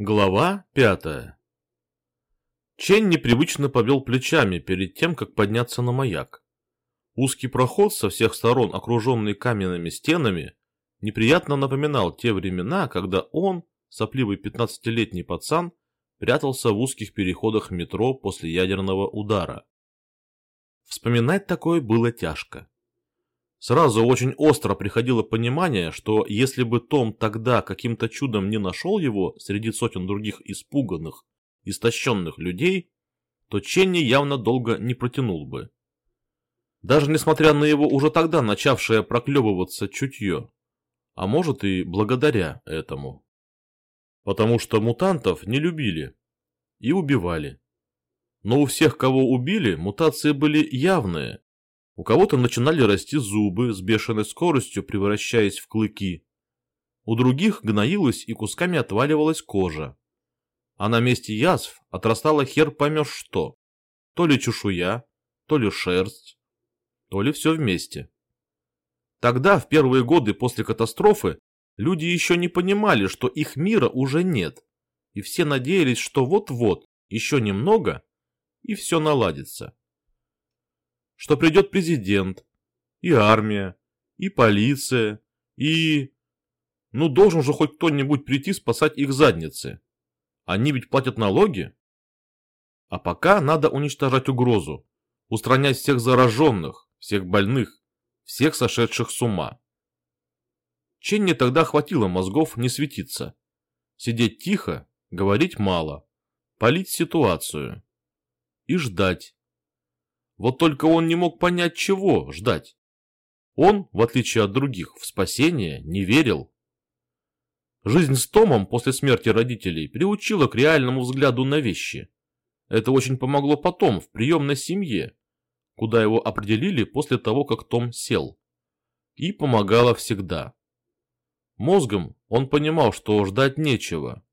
Глава пятая Чен непривычно повел плечами перед тем, как подняться на маяк. Узкий проход со всех сторон, окруженный каменными стенами, неприятно напоминал те времена, когда он, сопливый пятнадцатилетний пацан, прятался в узких переходах метро после ядерного удара. Вспоминать такое было тяжко. Сразу очень остро приходило понимание, что если бы Том тогда каким-то чудом не нашел его среди сотен других испуганных, истощенных людей, то Ченни явно долго не протянул бы. Даже несмотря на его уже тогда начавшее проклевываться чутье, а может и благодаря этому. Потому что мутантов не любили и убивали. Но у всех, кого убили, мутации были явные, у кого-то начинали расти зубы с бешеной скоростью, превращаясь в клыки. У других гноилась и кусками отваливалась кожа. А на месте язв отрастала хер поймешь что. То ли чешуя, то ли шерсть, то ли все вместе. Тогда, в первые годы после катастрофы, люди еще не понимали, что их мира уже нет. И все надеялись, что вот-вот, еще немного, и все наладится что придет президент, и армия, и полиция, и... Ну, должен же хоть кто-нибудь прийти спасать их задницы. Они ведь платят налоги. А пока надо уничтожать угрозу, устранять всех зараженных, всех больных, всех сошедших с ума. Ченни тогда хватило мозгов не светиться. Сидеть тихо, говорить мало, полить ситуацию. И ждать, вот только он не мог понять, чего ждать. Он, в отличие от других, в спасение не верил. Жизнь с Томом после смерти родителей приучила к реальному взгляду на вещи. Это очень помогло потом, в приемной семье, куда его определили после того, как Том сел. И помогало всегда. Мозгом он понимал, что ждать нечего.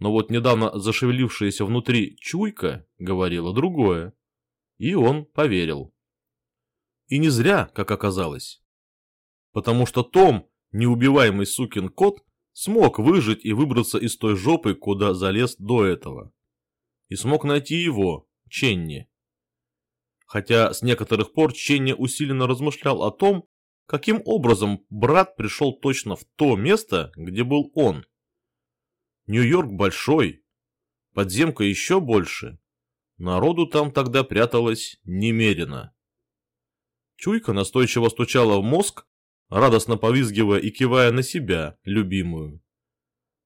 Но вот недавно зашевелившаяся внутри чуйка говорила другое. И он поверил. И не зря, как оказалось. Потому что Том, неубиваемый сукин кот, смог выжить и выбраться из той жопы, куда залез до этого. И смог найти его, Ченни. Хотя с некоторых пор Ченни усиленно размышлял о том, каким образом брат пришел точно в то место, где был он. Нью-Йорк большой, подземка еще больше, Народу там тогда пряталось немерено. Чуйка настойчиво стучала в мозг, радостно повизгивая и кивая на себя, любимую.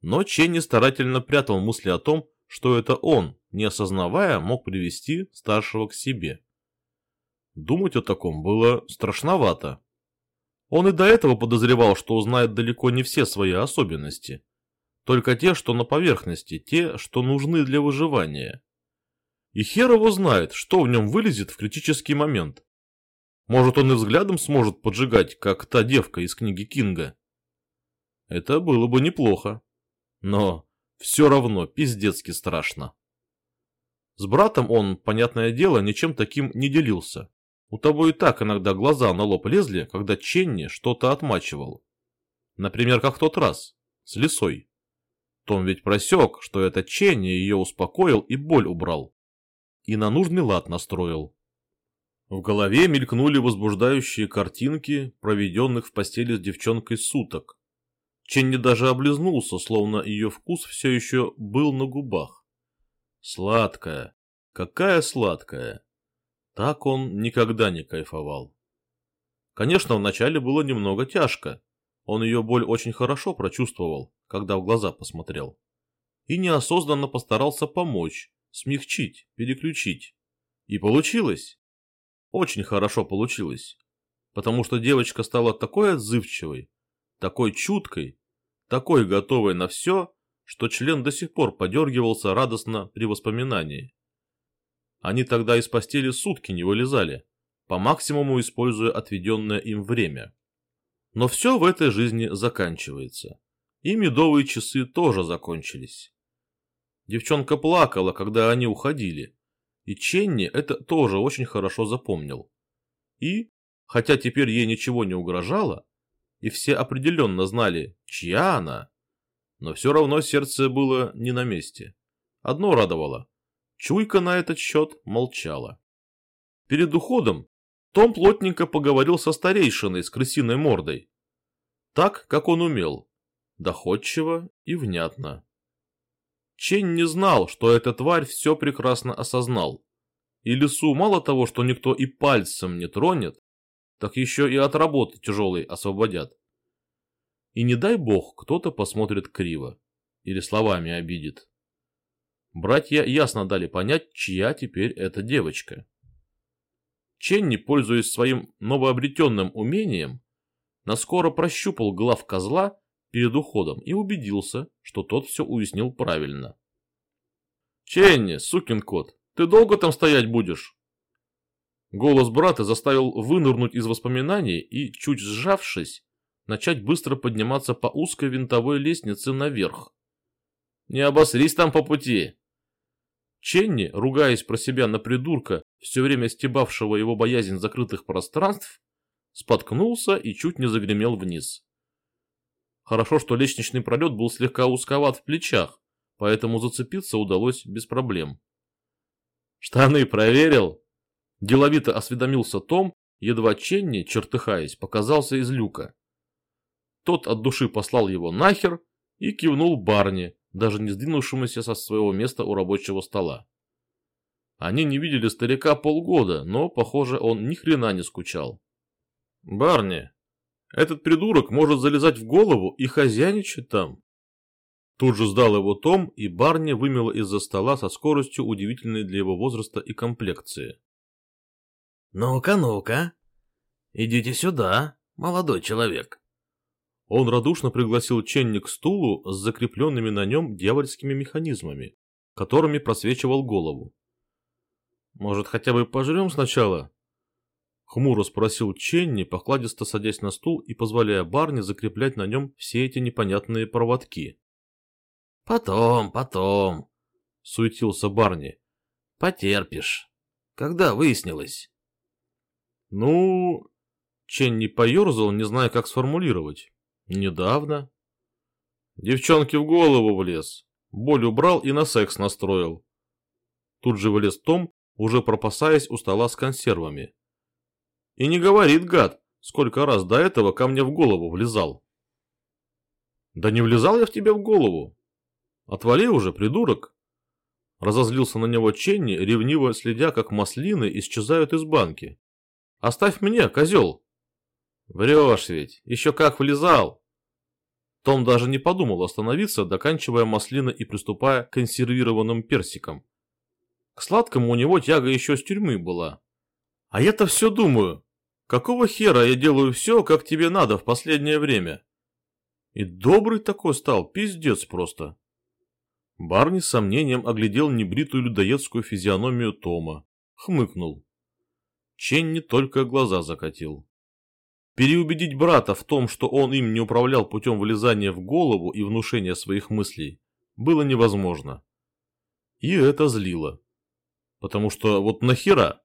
Но Ченни старательно прятал мысли о том, что это он, не осознавая, мог привести старшего к себе. Думать о таком было страшновато. Он и до этого подозревал, что узнает далеко не все свои особенности. Только те, что на поверхности, те, что нужны для выживания. И хер его знает, что в нем вылезет в критический момент. Может, он и взглядом сможет поджигать, как та девка из книги Кинга. Это было бы неплохо. Но все равно пиздецки страшно. С братом он, понятное дело, ничем таким не делился. У того и так иногда глаза на лоб лезли, когда Ченни что-то отмачивал. Например, как в тот раз, с лисой. Том ведь просек, что это Ченни ее успокоил и боль убрал и на нужный лад настроил. В голове мелькнули возбуждающие картинки, проведенных в постели с девчонкой суток. Ченни даже облизнулся, словно ее вкус все еще был на губах. Сладкая, какая сладкая. Так он никогда не кайфовал. Конечно, вначале было немного тяжко. Он ее боль очень хорошо прочувствовал, когда в глаза посмотрел. И неосознанно постарался помочь, смягчить, переключить. И получилось. Очень хорошо получилось. Потому что девочка стала такой отзывчивой, такой чуткой, такой готовой на все, что член до сих пор подергивался радостно при воспоминании. Они тогда из постели сутки не вылезали, по максимуму используя отведенное им время. Но все в этой жизни заканчивается. И медовые часы тоже закончились. Девчонка плакала, когда они уходили. И Ченни это тоже очень хорошо запомнил. И, хотя теперь ей ничего не угрожало, и все определенно знали, чья она, но все равно сердце было не на месте. Одно радовало. Чуйка на этот счет молчала. Перед уходом том плотненько поговорил со старейшиной с крысиной мордой. Так, как он умел. Доходчиво и внятно. Чень не знал, что эта тварь все прекрасно осознал. И лесу мало того, что никто и пальцем не тронет, так еще и от работы тяжелой освободят. И не дай бог, кто-то посмотрит криво или словами обидит. Братья ясно дали понять, чья теперь эта девочка. Ченни, пользуясь своим новообретенным умением, наскоро прощупал глав козла перед уходом и убедился, что тот все уяснил правильно. «Ченни, сукин кот, ты долго там стоять будешь?» Голос брата заставил вынырнуть из воспоминаний и, чуть сжавшись, начать быстро подниматься по узкой винтовой лестнице наверх. «Не обосрись там по пути!» Ченни, ругаясь про себя на придурка, все время стебавшего его боязнь закрытых пространств, споткнулся и чуть не загремел вниз. Хорошо, что лестничный пролет был слегка узковат в плечах, поэтому зацепиться удалось без проблем. «Штаны проверил?» Деловито осведомился Том, едва Ченни, чертыхаясь, показался из люка. Тот от души послал его нахер и кивнул Барни, даже не сдвинувшемуся со своего места у рабочего стола. Они не видели старика полгода, но, похоже, он ни хрена не скучал. «Барни, этот придурок может залезать в голову и хозяйничать там». Тут же сдал его Том, и Барни вымела из-за стола со скоростью, удивительной для его возраста и комплекции. «Ну-ка, ну-ка, идите сюда, молодой человек». Он радушно пригласил Ченни к стулу с закрепленными на нем дьявольскими механизмами, которыми просвечивал голову. «Может, хотя бы пожрем сначала?» Хмуро спросил Ченни, покладисто садясь на стул и позволяя Барни закреплять на нем все эти непонятные проводки. «Потом, потом», — суетился Барни. «Потерпишь. Когда выяснилось?» Ну, Чен не поерзал, не зная, как сформулировать. Недавно. Девчонки в голову влез. Боль убрал и на секс настроил. Тут же вылез Том, уже пропасаясь у стола с консервами. И не говорит, гад, сколько раз до этого ко мне в голову влезал. Да не влезал я в тебя в голову. Отвали уже, придурок. Разозлился на него Ченни, ревниво следя, как маслины исчезают из банки. Оставь меня, козел. Врешь ведь, еще как влезал. Том даже не подумал остановиться, доканчивая маслины и приступая к консервированным персикам. К сладкому у него тяга еще с тюрьмы была. А я-то все думаю, какого хера я делаю все, как тебе надо в последнее время? И добрый такой стал, пиздец просто. Барни с сомнением оглядел небритую людоедскую физиономию Тома, хмыкнул. Ченни только глаза закатил. Переубедить брата в том, что он им не управлял путем влезания в голову и внушения своих мыслей, было невозможно. И это злило. Потому что вот нахера?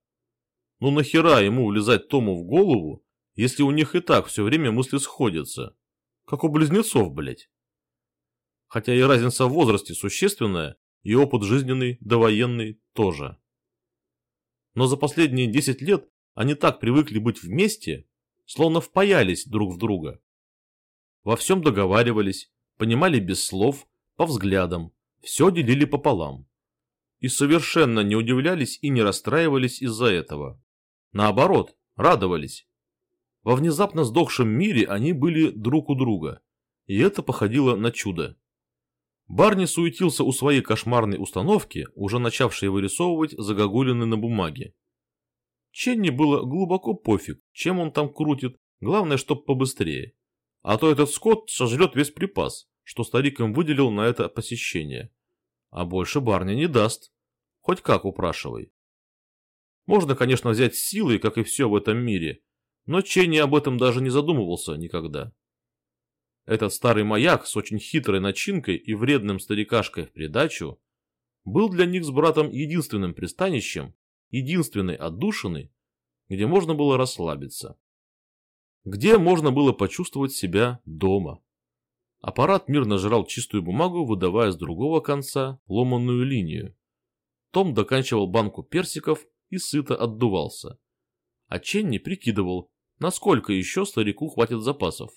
Ну нахера ему влезать Тому в голову, если у них и так все время мысли сходятся? Как у близнецов, блядь. Хотя и разница в возрасте существенная, и опыт жизненный, довоенный тоже но за последние 10 лет они так привыкли быть вместе, словно впаялись друг в друга. Во всем договаривались, понимали без слов, по взглядам, все делили пополам. И совершенно не удивлялись и не расстраивались из-за этого. Наоборот, радовались. Во внезапно сдохшем мире они были друг у друга, и это походило на чудо. Барни суетился у своей кошмарной установки, уже начавшей вырисовывать загогулины на бумаге. Ченни было глубоко пофиг, чем он там крутит, главное, чтоб побыстрее. А то этот скот сожрет весь припас, что старик им выделил на это посещение. А больше Барни не даст. Хоть как упрашивай. Можно, конечно, взять силой, как и все в этом мире, но Ченни об этом даже не задумывался никогда. Этот старый маяк с очень хитрой начинкой и вредным старикашкой в придачу был для них с братом единственным пристанищем, единственной отдушиной, где можно было расслабиться. Где можно было почувствовать себя дома. Аппарат мирно жрал чистую бумагу, выдавая с другого конца ломаную линию. Том доканчивал банку персиков и сыто отдувался. А Ченни прикидывал, насколько еще старику хватит запасов.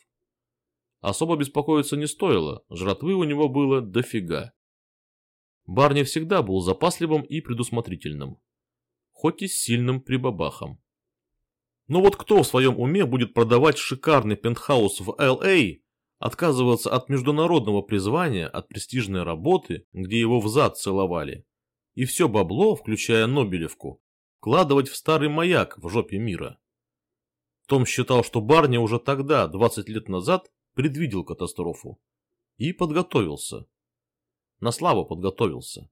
Особо беспокоиться не стоило, жратвы у него было дофига. Барни всегда был запасливым и предусмотрительным, хоть и с сильным прибабахом. Но вот кто в своем уме будет продавать шикарный пентхаус в Л.А., отказываться от международного призвания, от престижной работы, где его взад целовали, и все бабло, включая Нобелевку, вкладывать в старый маяк в жопе мира? Том считал, что Барни уже тогда, 20 лет назад, предвидел катастрофу и подготовился. На славу подготовился.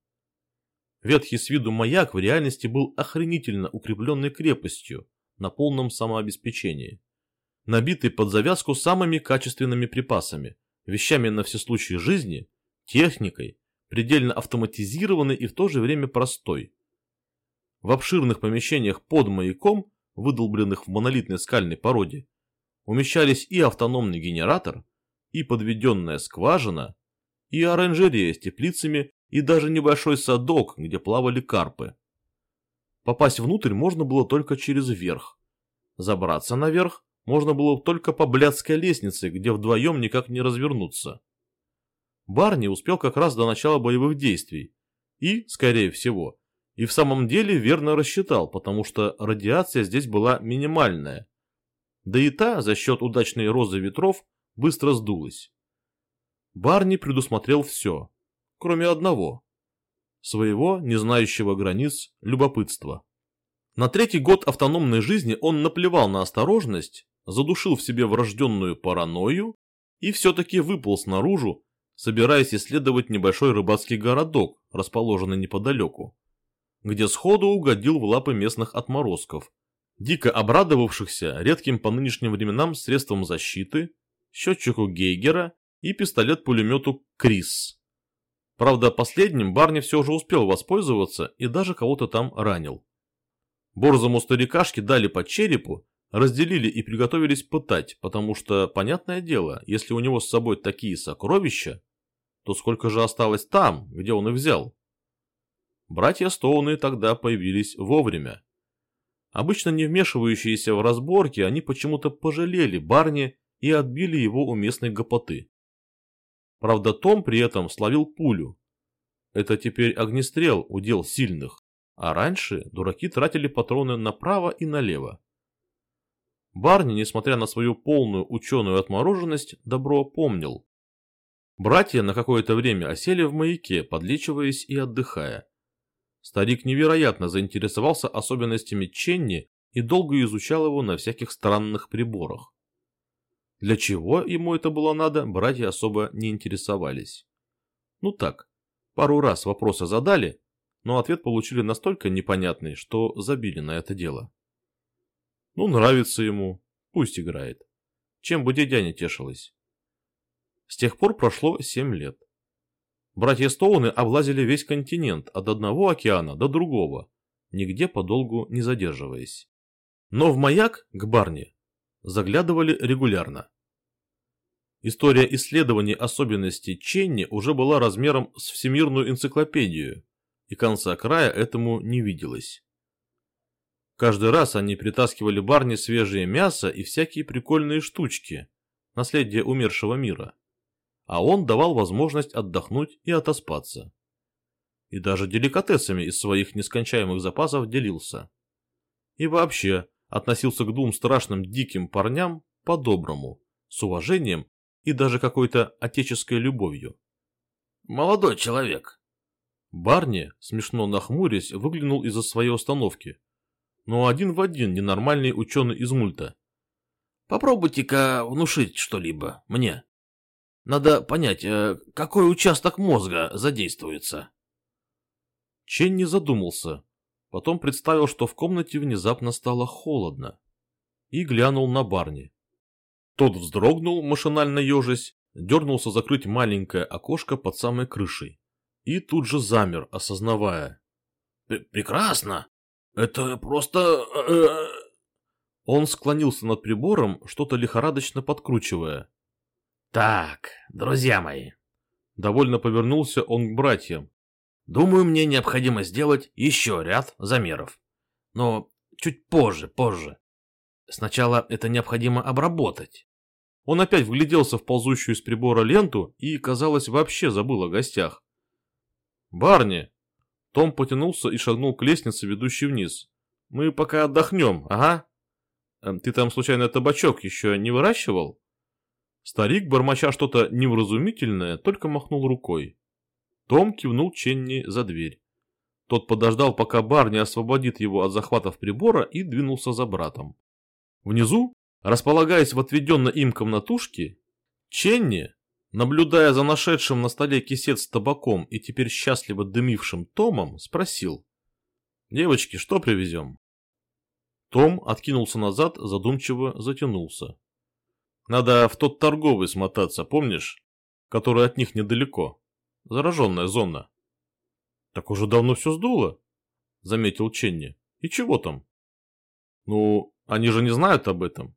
Ветхий с виду маяк в реальности был охренительно укрепленной крепостью на полном самообеспечении, набитый под завязку самыми качественными припасами, вещами на все случаи жизни, техникой, предельно автоматизированной и в то же время простой. В обширных помещениях под маяком, выдолбленных в монолитной скальной породе, умещались и автономный генератор, и подведенная скважина, и оранжерея с теплицами, и даже небольшой садок, где плавали карпы. Попасть внутрь можно было только через верх. Забраться наверх можно было только по блядской лестнице, где вдвоем никак не развернуться. Барни успел как раз до начала боевых действий. И, скорее всего, и в самом деле верно рассчитал, потому что радиация здесь была минимальная, да и та, за счет удачной розы ветров, быстро сдулась. Барни предусмотрел все, кроме одного. Своего, не знающего границ, любопытства. На третий год автономной жизни он наплевал на осторожность, задушил в себе врожденную паранойю и все-таки выполз наружу, собираясь исследовать небольшой рыбацкий городок, расположенный неподалеку, где сходу угодил в лапы местных отморозков – дико обрадовавшихся редким по нынешним временам средством защиты, счетчику Гейгера и пистолет-пулемету Крис. Правда, последним Барни все же успел воспользоваться и даже кого-то там ранил. Борзому старикашке дали по черепу, разделили и приготовились пытать, потому что, понятное дело, если у него с собой такие сокровища, то сколько же осталось там, где он их взял? Братья Стоуны тогда появились вовремя. Обычно не вмешивающиеся в разборки, они почему-то пожалели Барни и отбили его у местной гопоты. Правда, Том при этом словил пулю. Это теперь огнестрел удел сильных, а раньше дураки тратили патроны направо и налево. Барни, несмотря на свою полную ученую отмороженность, добро помнил. Братья на какое-то время осели в маяке, подлечиваясь и отдыхая. Старик невероятно заинтересовался особенностями Ченни и долго изучал его на всяких странных приборах. Для чего ему это было надо, братья особо не интересовались. Ну так, пару раз вопросы задали, но ответ получили настолько непонятный, что забили на это дело. Ну, нравится ему, пусть играет. Чем бы дядя не тешилась. С тех пор прошло семь лет. Братья Стоуны облазили весь континент от одного океана до другого, нигде подолгу не задерживаясь. Но в маяк к Барни заглядывали регулярно. История исследований особенностей Ченни уже была размером с всемирную энциклопедию, и конца края этому не виделось. Каждый раз они притаскивали Барни свежее мясо и всякие прикольные штучки, наследие умершего мира а он давал возможность отдохнуть и отоспаться. И даже деликатесами из своих нескончаемых запасов делился. И вообще относился к двум страшным диким парням по-доброму, с уважением и даже какой-то отеческой любовью. «Молодой человек!» Барни, смешно нахмурясь, выглянул из-за своей установки. Но один в один ненормальный ученый из мульта. «Попробуйте-ка внушить что-либо мне». Надо понять, э, какой участок мозга задействуется. Чен не задумался. Потом представил, что в комнате внезапно стало холодно. И глянул на Барни. Тот вздрогнул, машинально ежась, дернулся закрыть маленькое окошко под самой крышей. И тут же замер, осознавая. «Прекрасно! Это просто...» э, Он склонился над прибором, что-то лихорадочно подкручивая. Так, друзья мои. Довольно повернулся он к братьям. Думаю, мне необходимо сделать еще ряд замеров. Но чуть позже, позже. Сначала это необходимо обработать. Он опять вгляделся в ползущую из прибора ленту и, казалось, вообще забыл о гостях. «Барни!» Том потянулся и шагнул к лестнице, ведущей вниз. «Мы пока отдохнем, ага. Эм, ты там, случайно, табачок еще не выращивал?» Старик, бормоча что-то невразумительное, только махнул рукой. Том кивнул Ченни за дверь. Тот подождал, пока Барни освободит его от захватов прибора и двинулся за братом. Внизу, располагаясь в отведенной им комнатушке, Ченни, наблюдая за нашедшим на столе кисет с табаком и теперь счастливо дымившим Томом, спросил. «Девочки, что привезем?» Том откинулся назад, задумчиво затянулся. «Надо в тот торговый смотаться, помнишь? Который от них недалеко. Зараженная зона». «Так уже давно все сдуло», — заметил Ченни. «И чего там?» «Ну, они же не знают об этом.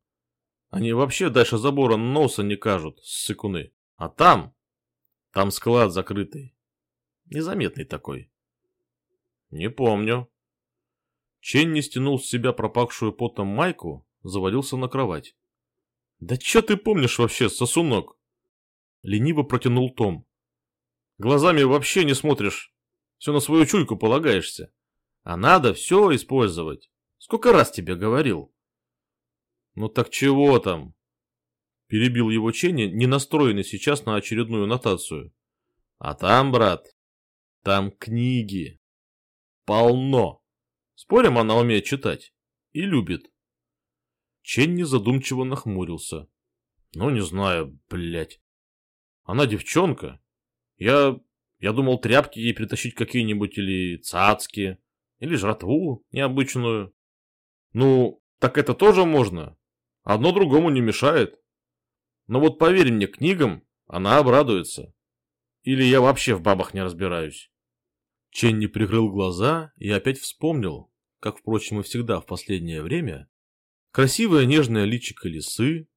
Они вообще дальше забора носа не кажут, ссыкуны. А там... Там склад закрытый. Незаметный такой. Не помню. Ченни стянул с себя пропахшую потом майку, завалился на кровать. Да чё ты помнишь вообще, сосунок? Лениво протянул Том. Глазами вообще не смотришь. Все на свою чуйку полагаешься. А надо все использовать. Сколько раз тебе говорил? Ну так чего там? Перебил его Ченни, не настроенный сейчас на очередную нотацию. А там, брат, там книги. Полно. Спорим, она умеет читать. И любит. Ченни задумчиво нахмурился. Ну, не знаю, блядь. Она девчонка. Я... Я думал тряпки ей притащить какие-нибудь или цацки, или жратву необычную. Ну, так это тоже можно. Одно другому не мешает. Но вот поверь мне, книгам она обрадуется. Или я вообще в бабах не разбираюсь. Ченни прикрыл глаза и опять вспомнил, как, впрочем, и всегда в последнее время, красивое нежное личико лисы,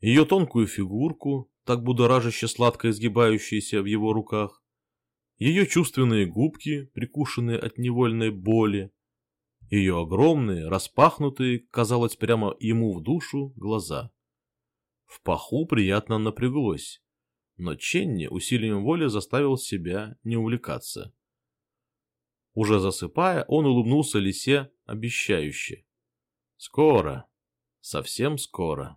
ее тонкую фигурку, так будоражаще сладко изгибающуюся в его руках, ее чувственные губки, прикушенные от невольной боли, ее огромные, распахнутые, казалось, прямо ему в душу, глаза. В паху приятно напряглось, но Ченни усилием воли заставил себя не увлекаться. Уже засыпая, он улыбнулся лисе обещающе. Скоро, совсем скоро.